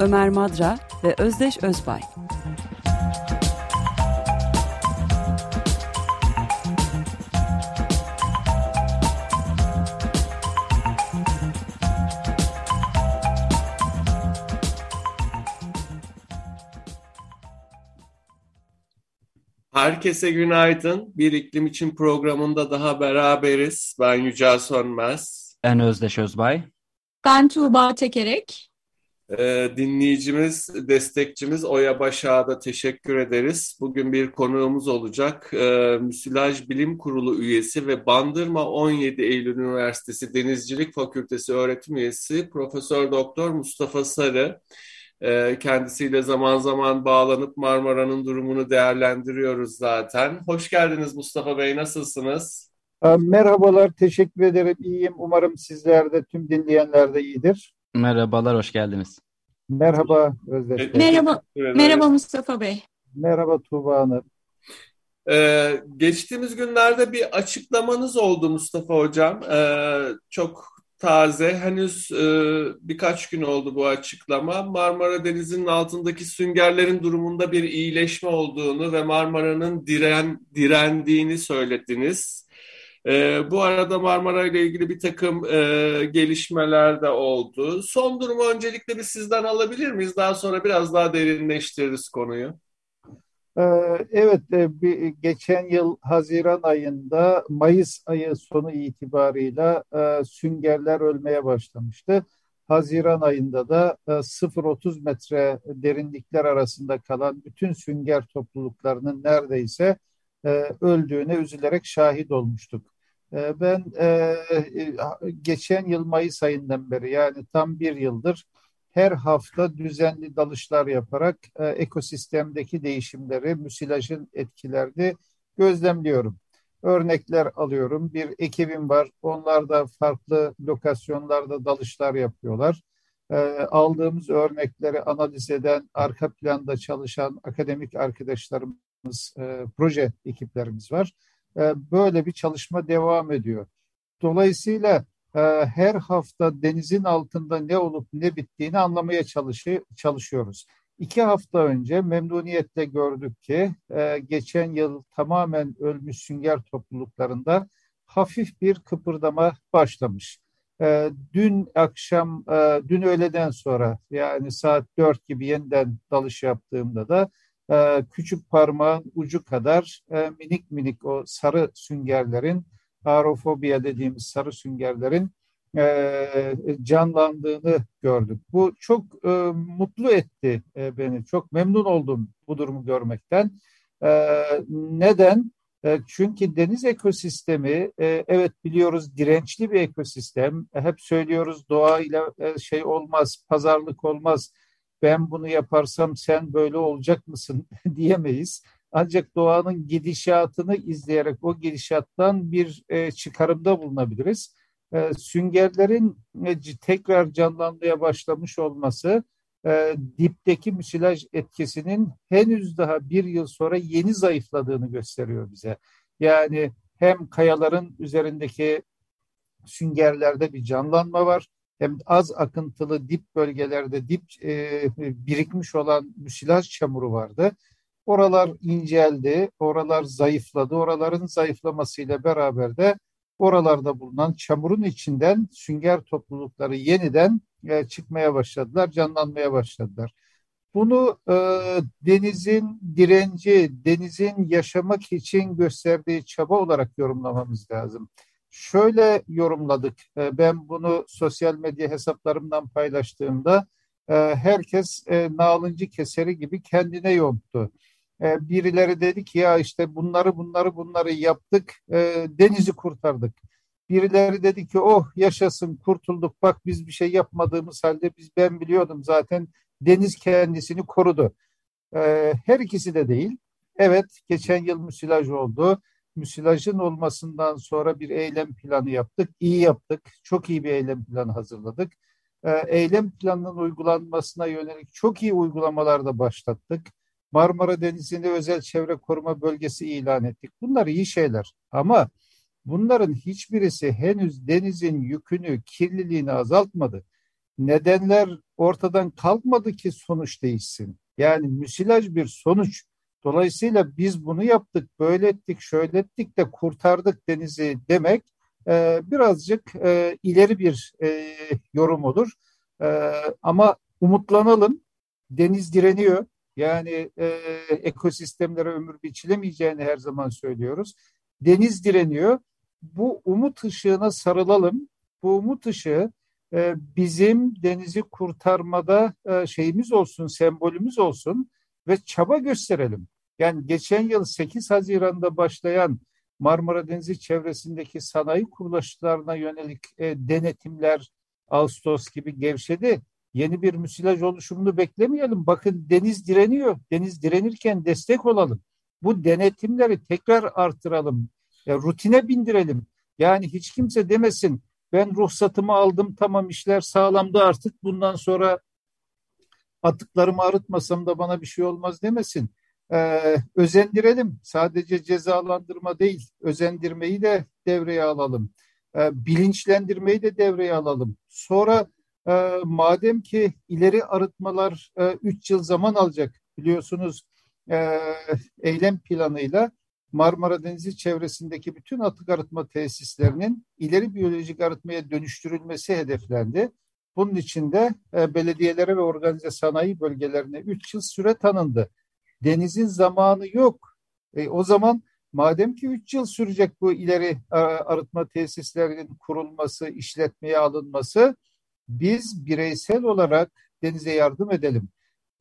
Ömer Madra ve Özdeş Özbay. Herkese günaydın. Bir iklim için programında daha beraberiz. Ben Yücel Sönmez. Ben Özdeş Özbay. Ben Tuğba Tekerek. Ee, dinleyicimiz, destekçimiz Oya Başak'a da teşekkür ederiz. Bugün bir konuğumuz olacak. Ee, Müsilaj Bilim Kurulu üyesi ve Bandırma 17 Eylül Üniversitesi Denizcilik Fakültesi öğretim üyesi Profesör Doktor Mustafa Sarı. Ee, kendisiyle zaman zaman bağlanıp Marmara'nın durumunu değerlendiriyoruz zaten. Hoş geldiniz Mustafa Bey, nasılsınız? Merhabalar, teşekkür ederim. İyiyim. Umarım sizler de, tüm dinleyenler de iyidir. Merhabalar, hoş geldiniz. Merhaba Özdeş Bey. Merhaba, merhaba Mustafa Bey. Merhaba Tuğba Hanım. Ee, geçtiğimiz günlerde bir açıklamanız oldu Mustafa Hocam. Ee, çok taze, henüz e, birkaç gün oldu bu açıklama. Marmara Denizi'nin altındaki süngerlerin durumunda bir iyileşme olduğunu ve Marmara'nın diren direndiğini söylediniz. E, bu arada Marmara ile ilgili bir takım e, gelişmeler de oldu. Son durumu öncelikle bir sizden alabilir miyiz? Daha sonra biraz daha derinleştiririz konuyu. Ee, evet, e, geçen yıl Haziran ayında Mayıs ayı sonu itibarıyla e, süngerler ölmeye başlamıştı. Haziran ayında da e, 0-30 metre derinlikler arasında kalan bütün sünger topluluklarının neredeyse e, öldüğüne üzülerek şahit olmuştuk. E, ben e, e, geçen yıl Mayıs ayından beri yani tam bir yıldır her hafta düzenli dalışlar yaparak e, ekosistemdeki değişimleri, müsilajın etkilerini gözlemliyorum. Örnekler alıyorum. Bir ekibim var. Onlar da farklı lokasyonlarda dalışlar yapıyorlar. E, aldığımız örnekleri analiz eden, arka planda çalışan akademik arkadaşlarımız, proje ekiplerimiz var. E, böyle bir çalışma devam ediyor. Dolayısıyla e, her hafta denizin altında ne olup ne bittiğini anlamaya çalışı, çalışıyoruz. İki hafta önce memnuniyetle gördük ki e, geçen yıl tamamen ölmüş sünger topluluklarında hafif bir kıpırdama başlamış. Dün akşam, dün öğleden sonra yani saat dört gibi yeniden dalış yaptığımda da e, küçük parmağın ucu kadar e, minik minik o sarı süngerlerin aerofobia dediğimiz sarı süngerlerin e, canlandığını gördük. Bu çok e, mutlu etti beni. Çok memnun oldum bu durumu görmekten. Neden? Çünkü deniz ekosistemi evet biliyoruz dirençli bir ekosistem. Hep söylüyoruz doğayla e, şey olmaz, pazarlık olmaz. Ben bunu yaparsam sen böyle olacak mısın diyemeyiz. Ancak doğanın gidişatını izleyerek o gidişattan bir e, çıkarımda bulunabiliriz. E, süngerlerin e, tekrar canlanmaya başlamış olması e, dipteki müsilaj etkisinin henüz daha bir yıl sonra yeni zayıfladığını gösteriyor bize. Yani hem kayaların üzerindeki süngerlerde bir canlanma var hem az akıntılı dip bölgelerde dip e, birikmiş olan müsilaj çamuru vardı. Oralar inceldi, oralar zayıfladı. Oraların zayıflamasıyla beraber de oralarda bulunan çamurun içinden sünger toplulukları yeniden e, çıkmaya başladılar, canlanmaya başladılar. Bunu e, denizin direnci, denizin yaşamak için gösterdiği çaba olarak yorumlamamız lazım. Şöyle yorumladık, e, ben bunu sosyal medya hesaplarımdan paylaştığımda e, herkes e, nalıncı keseri gibi kendine yonttu. E, birileri dedi ki ya işte bunları bunları bunları yaptık, denizi kurtardık. Birileri dedi ki oh yaşasın kurtulduk bak biz bir şey yapmadığımız halde biz ben biliyordum zaten deniz kendisini korudu. Her ikisi de değil. Evet, geçen yıl müsilaj oldu. Müsilajın olmasından sonra bir eylem planı yaptık. İyi yaptık. Çok iyi bir eylem planı hazırladık. E, eylem planının uygulanmasına yönelik çok iyi uygulamalar da başlattık. Marmara Denizi'nde özel çevre koruma bölgesi ilan ettik. Bunlar iyi şeyler ama bunların hiçbirisi henüz denizin yükünü, kirliliğini azaltmadı. Nedenler ortadan kalkmadı ki sonuç değişsin. Yani müsilaj bir sonuç. Dolayısıyla biz bunu yaptık, böyle ettik, şöyle ettik de kurtardık denizi demek e, birazcık e, ileri bir e, yorum olur. E, ama umutlanalım, deniz direniyor. Yani e, ekosistemlere ömür biçilemeyeceğini her zaman söylüyoruz. Deniz direniyor. Bu umut ışığına sarılalım. Bu umut ışığı e, bizim denizi kurtarmada e, şeyimiz olsun, sembolümüz olsun ve çaba gösterelim. Yani geçen yıl 8 Haziran'da başlayan Marmara Denizi çevresindeki sanayi kuruluşlarına yönelik e, denetimler Ağustos gibi gevşedi. Yeni bir müsilaj oluşumunu beklemeyelim. Bakın deniz direniyor. Deniz direnirken destek olalım. Bu denetimleri tekrar artıralım. Ya, rutine bindirelim. Yani hiç kimse demesin ben ruhsatımı aldım tamam işler sağlamdı artık bundan sonra atıklarımı arıtmasam da bana bir şey olmaz demesin. Ee, özendirelim. Sadece cezalandırma değil, özendirmeyi de devreye alalım. Ee, bilinçlendirmeyi de devreye alalım. Sonra e, madem ki ileri arıtmalar 3 e, yıl zaman alacak biliyorsunuz e, eylem planıyla Marmara Denizi çevresindeki bütün atık arıtma tesislerinin ileri biyolojik arıtmaya dönüştürülmesi hedeflendi. Bunun için de e, belediyelere ve organize sanayi bölgelerine 3 yıl süre tanındı. Denizin zamanı yok. E, o zaman madem ki 3 yıl sürecek bu ileri arıtma tesislerinin kurulması, işletmeye alınması, biz bireysel olarak denize yardım edelim.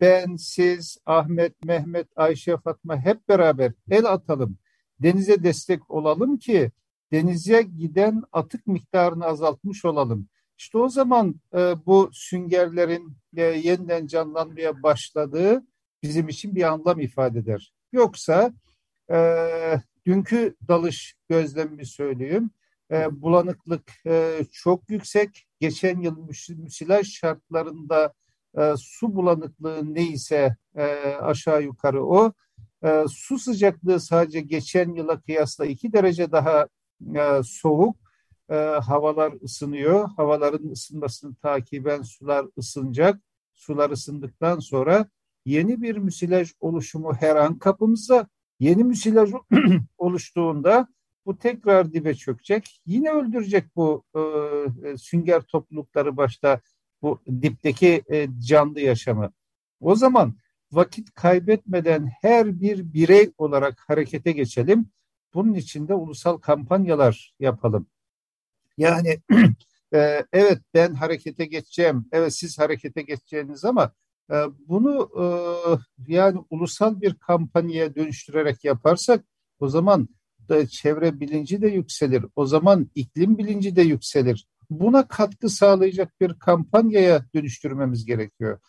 Ben, siz, Ahmet, Mehmet, Ayşe, Fatma hep beraber el atalım. Denize destek olalım ki denize giden atık miktarını azaltmış olalım. İşte o zaman e, bu süngerlerin e, yeniden canlanmaya başladığı bizim için bir anlam ifade eder. Yoksa e, dünkü dalış gözlemimi söyleyeyim. E, bulanıklık e, çok yüksek. Geçen yıl müsilaj şartlarında e, su bulanıklığı neyse e, aşağı yukarı o. E, su sıcaklığı sadece geçen yıla kıyasla iki derece daha e, soğuk. E, havalar ısınıyor. Havaların ısınmasını takiben sular ısınacak. Sular ısındıktan sonra yeni bir müsilaj oluşumu her an kapımızda. Yeni müsilaj oluştuğunda bu tekrar dibe çökecek. Yine öldürecek bu e, e, sünger toplulukları başta bu dipteki e, canlı yaşamı. O zaman vakit kaybetmeden her bir birey olarak harekete geçelim. Bunun için de ulusal kampanyalar yapalım. Yani e, evet ben harekete geçeceğim, evet siz harekete geçeceğiniz ama e, bunu e, yani ulusal bir kampanyaya dönüştürerek yaparsak o zaman da çevre bilinci de yükselir. O zaman iklim bilinci de yükselir. Buna katkı sağlayacak bir kampanyaya dönüştürmemiz gerekiyor.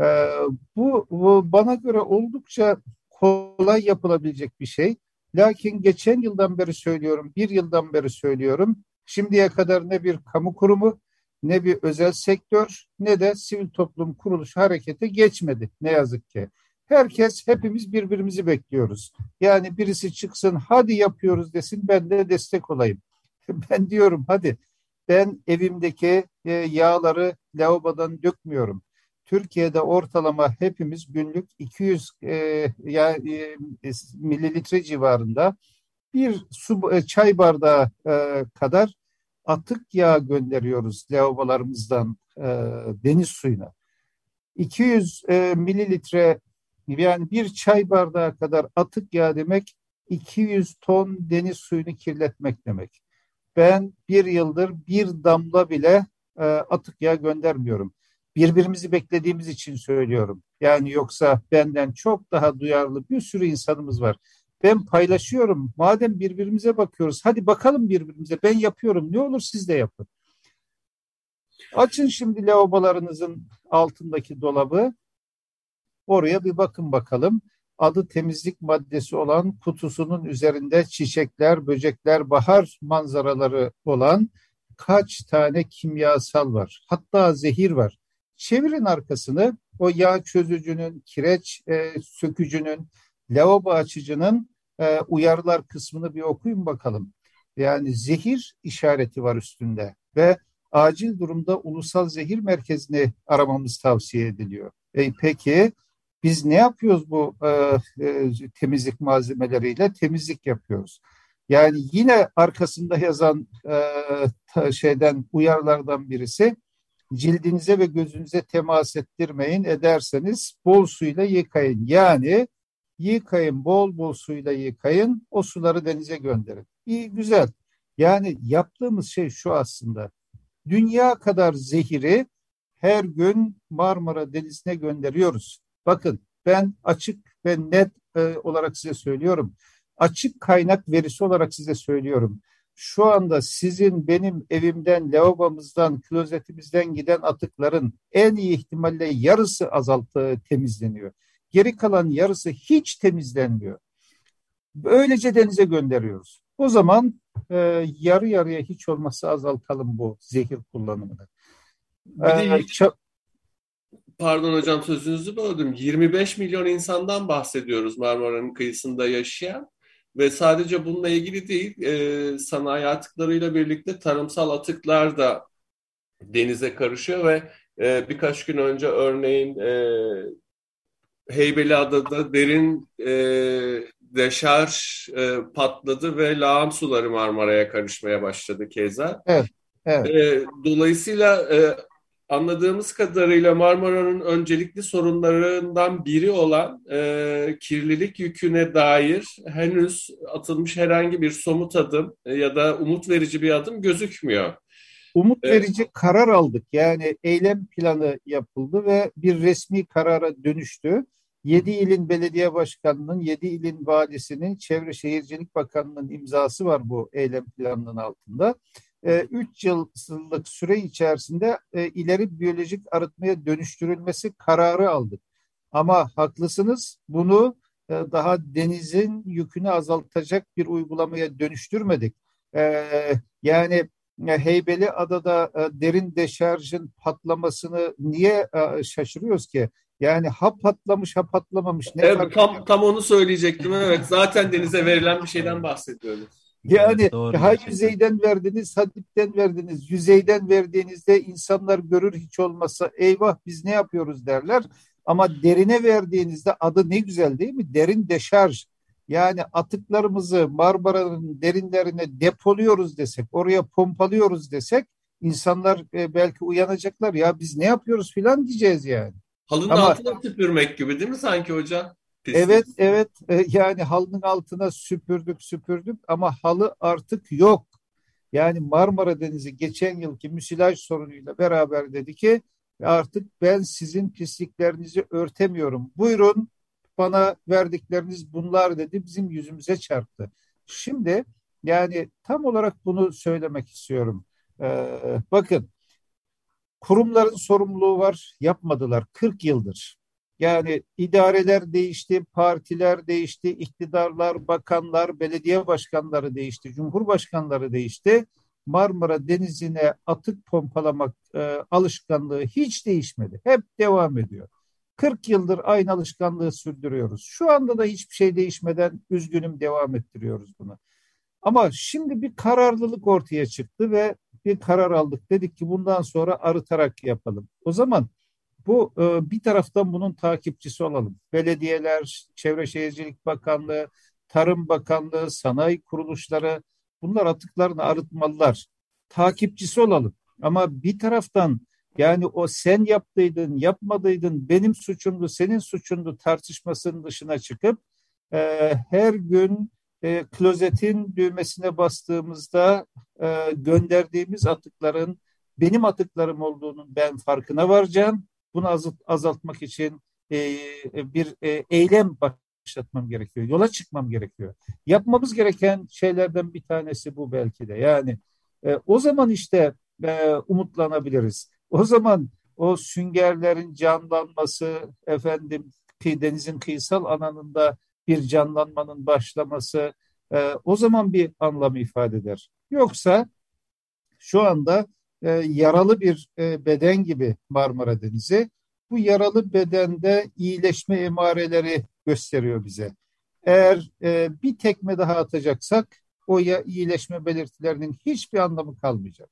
Ee, bu, bu bana göre oldukça kolay yapılabilecek bir şey. Lakin geçen yıldan beri söylüyorum, bir yıldan beri söylüyorum. Şimdiye kadar ne bir kamu kurumu, ne bir özel sektör, ne de sivil toplum kuruluşu harekete geçmedi ne yazık ki. Herkes, hepimiz birbirimizi bekliyoruz. Yani birisi çıksın, hadi yapıyoruz desin, ben de destek olayım. Ben diyorum hadi, ben evimdeki e, yağları lavabodan dökmüyorum. Türkiye'de ortalama hepimiz günlük 200 e, ya, e, mililitre civarında bir su e, çay bardağı e, kadar atık yağ gönderiyoruz lavabolarımızdan e, deniz suyuna. 200 e, mililitre yani bir çay bardağı kadar atık yağ demek 200 ton deniz suyunu kirletmek demek. Ben bir yıldır bir damla bile e, atık yağ göndermiyorum birbirimizi beklediğimiz için söylüyorum. Yani yoksa benden çok daha duyarlı bir sürü insanımız var. Ben paylaşıyorum. Madem birbirimize bakıyoruz, hadi bakalım birbirimize. Ben yapıyorum. Ne olur siz de yapın. Açın şimdi lavabolarınızın altındaki dolabı. Oraya bir bakın bakalım. Adı temizlik maddesi olan kutusunun üzerinde çiçekler, böcekler, bahar manzaraları olan kaç tane kimyasal var. Hatta zehir var. Çevirin arkasını o yağ çözücünün, kireç e, sökücünün, lavabo açıcının e, uyarılar kısmını bir okuyun bakalım. Yani zehir işareti var üstünde ve acil durumda ulusal zehir merkezini aramamız tavsiye ediliyor. E, peki biz ne yapıyoruz bu e, e, temizlik malzemeleriyle? Temizlik yapıyoruz. Yani yine arkasında yazan e, şeyden uyarılardan birisi cildinize ve gözünüze temas ettirmeyin ederseniz bol suyla yıkayın. Yani yıkayın bol bol suyla yıkayın o suları denize gönderin. İyi güzel. Yani yaptığımız şey şu aslında. Dünya kadar zehiri her gün Marmara Denizi'ne gönderiyoruz. Bakın ben açık ve net e, olarak size söylüyorum. Açık kaynak verisi olarak size söylüyorum. Şu anda sizin benim evimden, lavabomuzdan, klozetimizden giden atıkların en iyi ihtimalle yarısı azaltı temizleniyor. Geri kalan yarısı hiç temizlenmiyor. Böylece denize gönderiyoruz. O zaman e, yarı yarıya hiç olmazsa azaltalım bu zehir kullanımını. Ee, pardon hocam sözünüzü böldüm. 25 milyon insandan bahsediyoruz Marmara'nın kıyısında yaşayan. Ve sadece bununla ilgili değil, e, sanayi atıklarıyla birlikte tarımsal atıklar da denize karışıyor ve e, birkaç gün önce örneğin e, Heybeliada'da derin e, deşarj e, patladı ve lağım suları Marmara'ya karışmaya başladı keza. Evet, evet. E, dolayısıyla e, anladığımız kadarıyla Marmara'nın öncelikli sorunlarından biri olan e, kirlilik yüküne dair henüz atılmış herhangi bir somut adım ya da umut verici bir adım gözükmüyor. Umut verici evet. karar aldık. Yani eylem planı yapıldı ve bir resmi karara dönüştü. 7 ilin belediye başkanının, 7 ilin valisinin, Çevre Şehircilik Bakanlığı'nın imzası var bu eylem planının altında. 3 e, yıllık süre içerisinde e, ileri biyolojik arıtmaya dönüştürülmesi kararı aldık. Ama haklısınız bunu e, daha denizin yükünü azaltacak bir uygulamaya dönüştürmedik. Yani Heybeli Adada derin deşarjın patlamasını niye şaşırıyoruz ki? Yani ha patlamış ha patlamamış. Ne evet, tam, tam onu söyleyecektim. Evet zaten denize verilen bir şeyden bahsediyoruz. Yani evet, doğru, ha yüzeyden verdiniz, ha dipten verdiniz. Yüzeyden verdiğinizde insanlar görür hiç olmazsa eyvah biz ne yapıyoruz derler. Ama derine verdiğinizde adı ne güzel değil mi? Derin deşarj. Yani atıklarımızı Marmara'nın derinlerine depoluyoruz desek, oraya pompalıyoruz desek insanlar e, belki uyanacaklar. Ya biz ne yapıyoruz filan diyeceğiz yani. Halının Ama, altına süpürmek gibi değil mi sanki hocam? Pislik. Evet evet e, yani halının altına süpürdük süpürdük ama halı artık yok. Yani Marmara Denizi geçen yılki müsilaj sorunuyla beraber dedi ki artık ben sizin pisliklerinizi örtemiyorum. Buyurun bana verdikleriniz bunlar dedi bizim yüzümüze çarptı. Şimdi yani tam olarak bunu söylemek istiyorum. Ee, bakın kurumların sorumluluğu var yapmadılar 40 yıldır. Yani idareler değişti, partiler değişti, iktidarlar, bakanlar, belediye başkanları değişti, cumhurbaşkanları değişti. Marmara Denizi'ne atık pompalamak e, alışkanlığı hiç değişmedi. Hep devam ediyor. 40 yıldır aynı alışkanlığı sürdürüyoruz. Şu anda da hiçbir şey değişmeden üzgünüm devam ettiriyoruz bunu. Ama şimdi bir kararlılık ortaya çıktı ve bir karar aldık. Dedik ki bundan sonra arıtarak yapalım. O zaman bu e, bir taraftan bunun takipçisi olalım. Belediyeler, Çevre Şehircilik Bakanlığı, Tarım Bakanlığı, sanayi kuruluşları bunlar atıklarını arıtmalılar. Takipçisi olalım. Ama bir taraftan yani o sen yaptıydın, yapmadıydın, benim suçumdu, senin suçundu tartışmasının dışına çıkıp e, her gün e, klozetin düğmesine bastığımızda e, gönderdiğimiz atıkların benim atıklarım olduğunun ben farkına varacağım bunu azaltmak için e, bir e, eylem başlatmam gerekiyor. Yola çıkmam gerekiyor. Yapmamız gereken şeylerden bir tanesi bu belki de. Yani e, o zaman işte e, umutlanabiliriz. O zaman o süngerlerin canlanması, efendim denizin kıyısal alanında bir canlanmanın başlaması e, o zaman bir anlam ifade eder. Yoksa şu anda e, yaralı bir e, beden gibi Marmara Denizi bu yaralı bedende iyileşme emareleri gösteriyor bize. Eğer e, bir tekme daha atacaksak o ya iyileşme belirtilerinin hiçbir anlamı kalmayacak.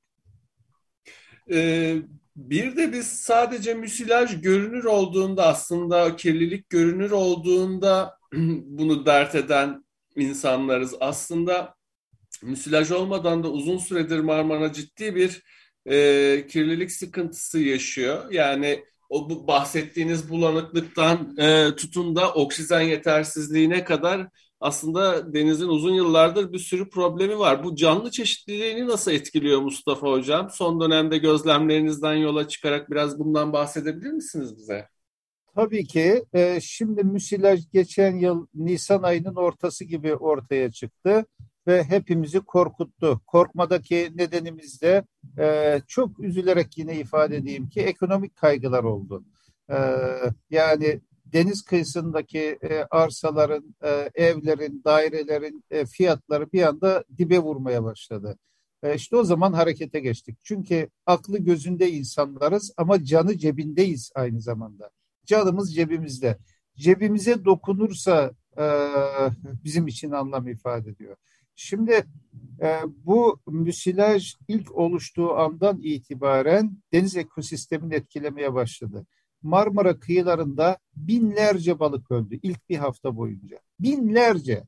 Ee, bir de biz sadece müsilaj görünür olduğunda aslında kirlilik görünür olduğunda bunu dert eden insanlarız. Aslında müsilaj olmadan da uzun süredir Marmara ciddi bir e, kirlilik sıkıntısı yaşıyor. Yani o bu bahsettiğiniz bulanıklıktan e, tutun da oksijen yetersizliğine kadar aslında denizin uzun yıllardır bir sürü problemi var. Bu canlı çeşitliliğini nasıl etkiliyor Mustafa Hocam? Son dönemde gözlemlerinizden yola çıkarak biraz bundan bahsedebilir misiniz bize? Tabii ki. E, şimdi müsilaj geçen yıl Nisan ayının ortası gibi ortaya çıktı ve hepimizi korkuttu. Korkmadaki nedenimiz de e, çok üzülerek yine ifade edeyim ki ekonomik kaygılar oldu. E, yani deniz kıyısındaki e, arsaların, e, evlerin, dairelerin e, fiyatları bir anda dibe vurmaya başladı. E, işte o zaman harekete geçtik. Çünkü aklı gözünde insanlarız ama canı cebindeyiz aynı zamanda. Canımız cebimizde. Cebimize dokunursa e, bizim için anlam ifade ediyor. Şimdi e, bu müsilaj ilk oluştuğu andan itibaren deniz ekosistemini etkilemeye başladı. Marmara kıyılarında binlerce balık öldü ilk bir hafta boyunca. Binlerce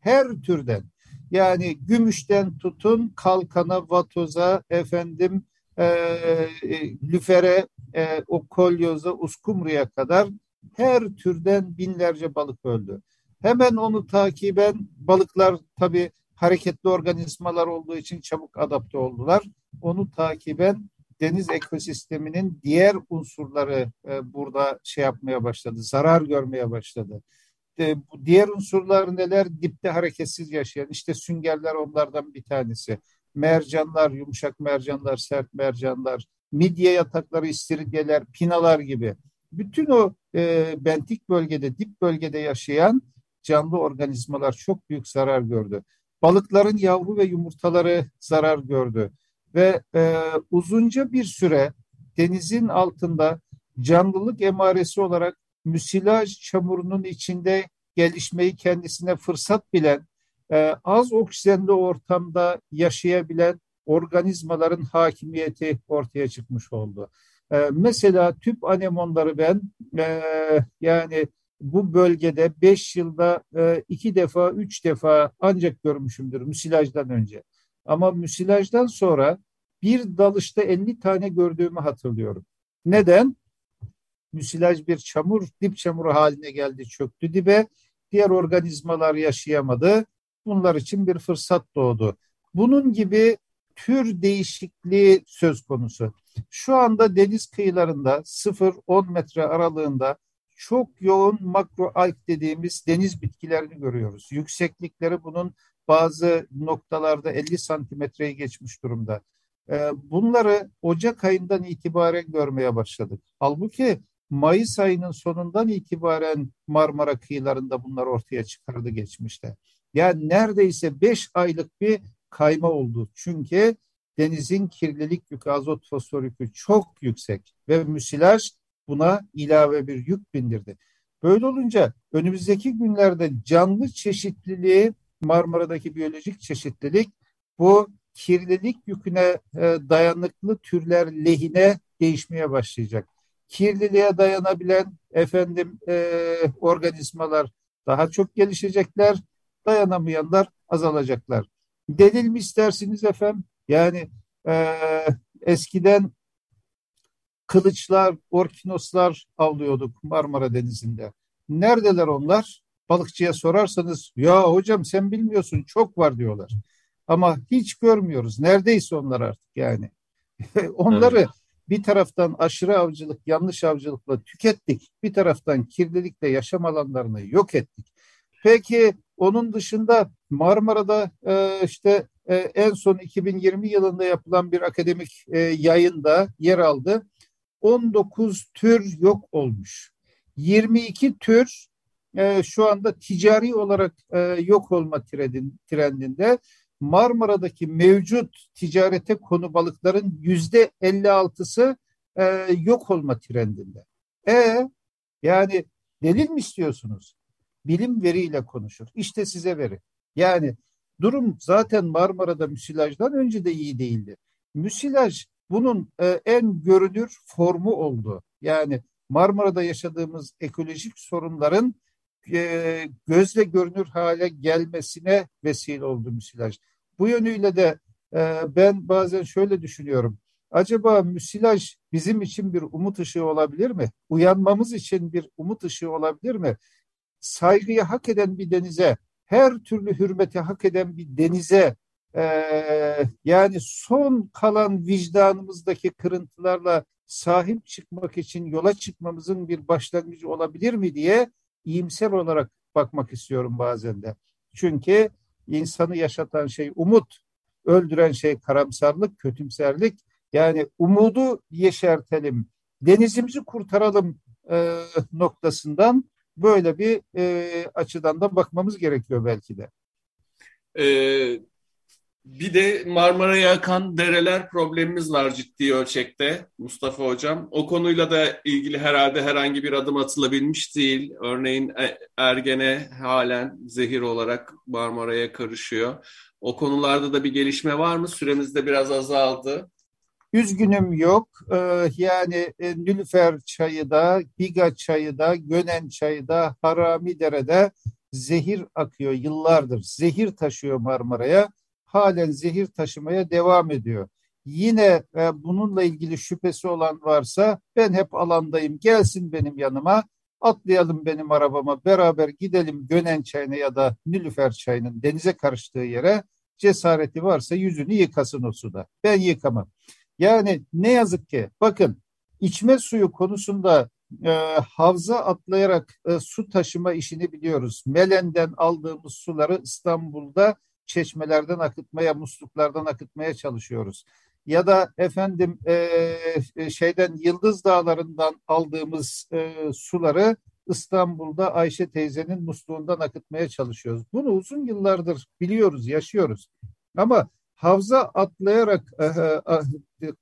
her türden yani gümüşten tutun kalkana, vatoza, efendim e, e, lüfere, e, o kolyoza, uskumruya kadar her türden binlerce balık öldü. Hemen onu takiben balıklar tabii hareketli organizmalar olduğu için çabuk adapte oldular. Onu takiben deniz ekosisteminin diğer unsurları e, burada şey yapmaya başladı, zarar görmeye başladı. E, bu diğer unsurlar neler? Dipte hareketsiz yaşayan, işte süngerler onlardan bir tanesi. Mercanlar, yumuşak mercanlar, sert mercanlar, midye yatakları, istiridyeler, pinalar gibi. Bütün o e, bentik bölgede, dip bölgede yaşayan canlı organizmalar çok büyük zarar gördü. Balıkların yavru ve yumurtaları zarar gördü ve e, uzunca bir süre denizin altında canlılık emaresi olarak müsilaj çamurunun içinde gelişmeyi kendisine fırsat bilen, e, az oksijenli ortamda yaşayabilen organizmaların hakimiyeti ortaya çıkmış oldu. E, mesela tüp anemonları ben e, yani bu bölgede beş yılda e, iki defa, üç defa ancak görmüşümdür müsilajdan önce. Ama müsilajdan sonra bir dalışta 50 tane gördüğümü hatırlıyorum. Neden? Müsilaj bir çamur, dip çamuru haline geldi, çöktü dibe. Diğer organizmalar yaşayamadı. Bunlar için bir fırsat doğdu. Bunun gibi tür değişikliği söz konusu. Şu anda deniz kıyılarında 0-10 metre aralığında çok yoğun makro alg dediğimiz deniz bitkilerini görüyoruz. Yükseklikleri bunun bazı noktalarda 50 santimetreyi geçmiş durumda. Ee, bunları Ocak ayından itibaren görmeye başladık. Halbuki Mayıs ayının sonundan itibaren Marmara kıyılarında bunlar ortaya çıkardı geçmişte. Yani neredeyse 5 aylık bir kayma oldu. Çünkü denizin kirlilik yükü, azot fosfor yükü çok yüksek ve müsilaj buna ilave bir yük bindirdi. Böyle olunca önümüzdeki günlerde canlı çeşitliliği Marmara'daki biyolojik çeşitlilik bu kirlilik yüküne e, dayanıklı türler lehine değişmeye başlayacak. Kirliliğe dayanabilen efendim e, organizmalar daha çok gelişecekler, dayanamayanlar azalacaklar. Delil mi istersiniz efendim? Yani e, eskiden kılıçlar, orkinoslar avlıyorduk Marmara Denizi'nde. Neredeler onlar? Balıkçıya sorarsanız ya hocam sen bilmiyorsun çok var diyorlar. Ama hiç görmüyoruz. Neredeyse onlar artık yani. Onları evet. bir taraftan aşırı avcılık, yanlış avcılıkla tükettik. Bir taraftan kirlilikle yaşam alanlarını yok ettik. Peki onun dışında Marmara'da e, işte e, en son 2020 yılında yapılan bir akademik e, yayında yer aldı. 19 tür yok olmuş. 22 tür e, şu anda ticari olarak e, yok olma trendin, trendinde. Marmara'daki mevcut ticarete konu balıkların yüzde 56'sı e, yok olma trendinde. E yani delil mi istiyorsunuz? Bilim veriyle konuşur. İşte size veri. Yani durum zaten Marmara'da müsilajdan önce de iyi değildi. Müsilaj bunun e, en görünür formu oldu. Yani Marmara'da yaşadığımız ekolojik sorunların e, gözle görünür hale gelmesine vesile oldu müsilaj. Bu yönüyle de e, ben bazen şöyle düşünüyorum. Acaba müsilaj bizim için bir umut ışığı olabilir mi? Uyanmamız için bir umut ışığı olabilir mi? Saygıyı hak eden bir denize, her türlü hürmeti hak eden bir denize e, yani son kalan vicdanımızdaki kırıntılarla sahip çıkmak için yola çıkmamızın bir başlangıcı olabilir mi diye iyimser olarak bakmak istiyorum bazen de. Çünkü insanı yaşatan şey umut, öldüren şey karamsarlık, kötümserlik. Yani umudu yeşertelim, denizimizi kurtaralım e, noktasından böyle bir e, açıdan da bakmamız gerekiyor belki de. Ee, bir de Marmara'ya akan dereler problemimiz var ciddi ölçekte Mustafa Hocam. O konuyla da ilgili herhalde herhangi bir adım atılabilmiş değil. Örneğin e, Ergene halen zehir olarak Marmara'ya karışıyor. O konularda da bir gelişme var mı? Süremiz de biraz azaldı. Üzgünüm yok. Ee, yani e, Nülüfer çayı da, Biga çayı da, Gönen çayı da, Harami Dere'de zehir akıyor yıllardır. Zehir taşıyor Marmara'ya halen zehir taşımaya devam ediyor. Yine e, bununla ilgili şüphesi olan varsa ben hep alandayım gelsin benim yanıma atlayalım benim arabama beraber gidelim Gönen çayına ya da Nilüfer çayının denize karıştığı yere cesareti varsa yüzünü yıkasın o suda. Ben yıkamam. Yani ne yazık ki bakın içme suyu konusunda e, havza atlayarak e, su taşıma işini biliyoruz. Melen'den aldığımız suları İstanbul'da çeşmelerden akıtmaya, musluklardan akıtmaya çalışıyoruz. Ya da efendim e, şeyden Yıldız Dağları'ndan aldığımız e, suları İstanbul'da Ayşe teyzenin musluğundan akıtmaya çalışıyoruz. Bunu uzun yıllardır biliyoruz, yaşıyoruz. Ama havza atlayarak e, e, e,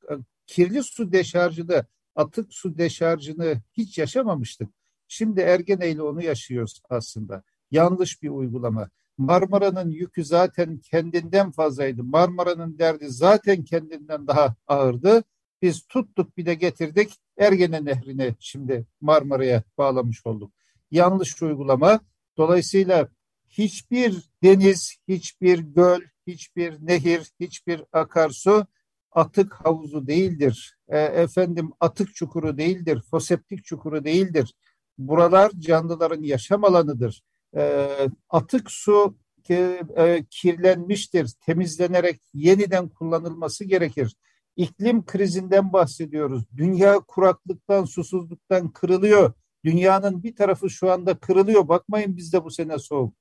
kirli su deşarjını, atık su deşarjını hiç yaşamamıştık. Şimdi Ergene ile onu yaşıyoruz aslında. Yanlış bir uygulama. Marmara'nın yükü zaten kendinden fazlaydı. Marmara'nın derdi zaten kendinden daha ağırdı. Biz tuttuk bir de getirdik Ergene Nehri'ni şimdi Marmara'ya bağlamış olduk. Yanlış uygulama. Dolayısıyla hiçbir deniz, hiçbir göl, hiçbir nehir, hiçbir akarsu atık havuzu değildir. E, efendim atık çukuru değildir, foseptik çukuru değildir. Buralar canlıların yaşam alanıdır e, atık su e, kirlenmiştir, temizlenerek yeniden kullanılması gerekir. İklim krizinden bahsediyoruz. Dünya kuraklıktan, susuzluktan kırılıyor. Dünyanın bir tarafı şu anda kırılıyor. Bakmayın bizde bu sene soğuk.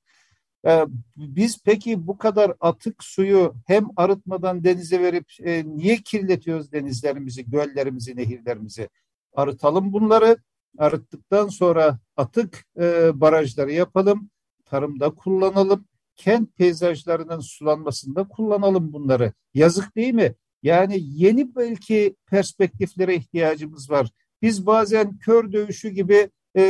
Ee, biz peki bu kadar atık suyu hem arıtmadan denize verip e, niye kirletiyoruz denizlerimizi, göllerimizi, nehirlerimizi? Arıtalım bunları arıttıktan sonra atık e, barajları yapalım, tarımda kullanalım, kent peyzajlarının sulanmasında kullanalım bunları. Yazık değil mi? Yani yeni belki perspektiflere ihtiyacımız var. Biz bazen kör dövüşü gibi e,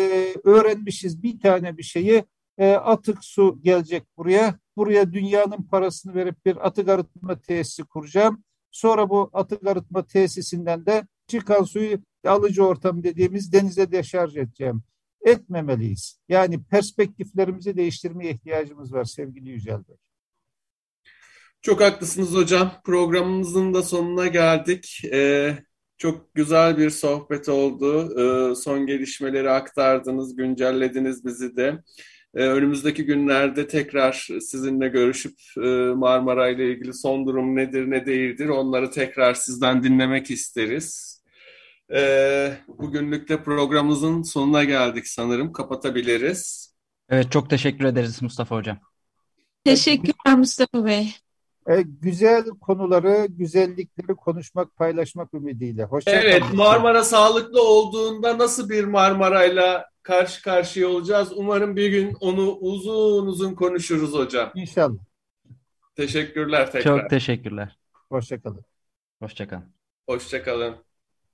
öğrenmişiz bir tane bir şeyi e, atık su gelecek buraya. Buraya dünyanın parasını verip bir atık arıtma tesisi kuracağım. Sonra bu atık arıtma tesisinden de çıkan suyu alıcı ortam dediğimiz denize deşarj edeceğim. Etmemeliyiz. Yani perspektiflerimizi değiştirmeye ihtiyacımız var sevgili Yücel Bey. Çok haklısınız hocam. Programımızın da sonuna geldik. Ee, çok güzel bir sohbet oldu. Ee, son gelişmeleri aktardınız, güncellediniz bizi de. Ee, önümüzdeki günlerde tekrar sizinle görüşüp e, Marmara ile ilgili son durum nedir ne değildir onları tekrar sizden dinlemek isteriz. Ee, bugünlük de programımızın sonuna geldik sanırım. Kapatabiliriz. Evet çok teşekkür ederiz Mustafa Hocam. Teşekkürler Mustafa Bey. E, güzel konuları, güzellikleri konuşmak, paylaşmak ümidiyle. Hoşça evet, Marmara sağlıklı olduğunda nasıl bir Marmara'yla karşı karşıya olacağız. Umarım bir gün onu uzun uzun konuşuruz hocam. İnşallah. Teşekkürler tekrar. Çok teşekkürler. Hoşçakalın. Hoşçakalın. Hoşçakalın.